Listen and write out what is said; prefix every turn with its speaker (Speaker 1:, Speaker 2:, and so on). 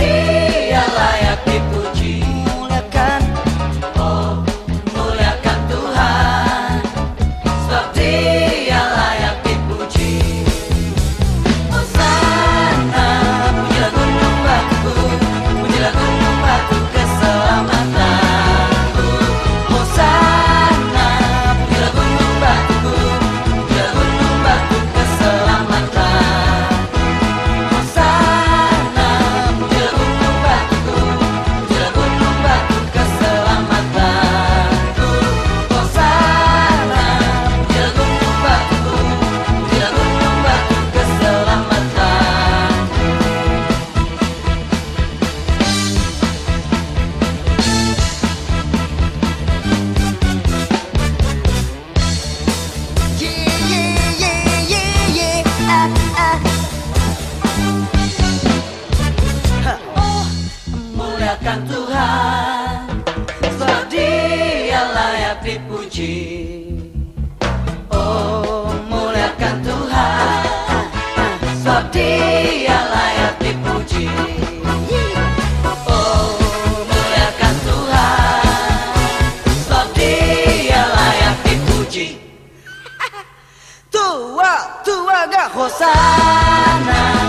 Speaker 1: Jesus. memuliakan Tuhan Sebab dipuji. Oh muliakan Tuhan Sebab dia layak dipuji. Oh muliakan Tuhan Sebab dia layak dipuji. Tua, tua gak hosana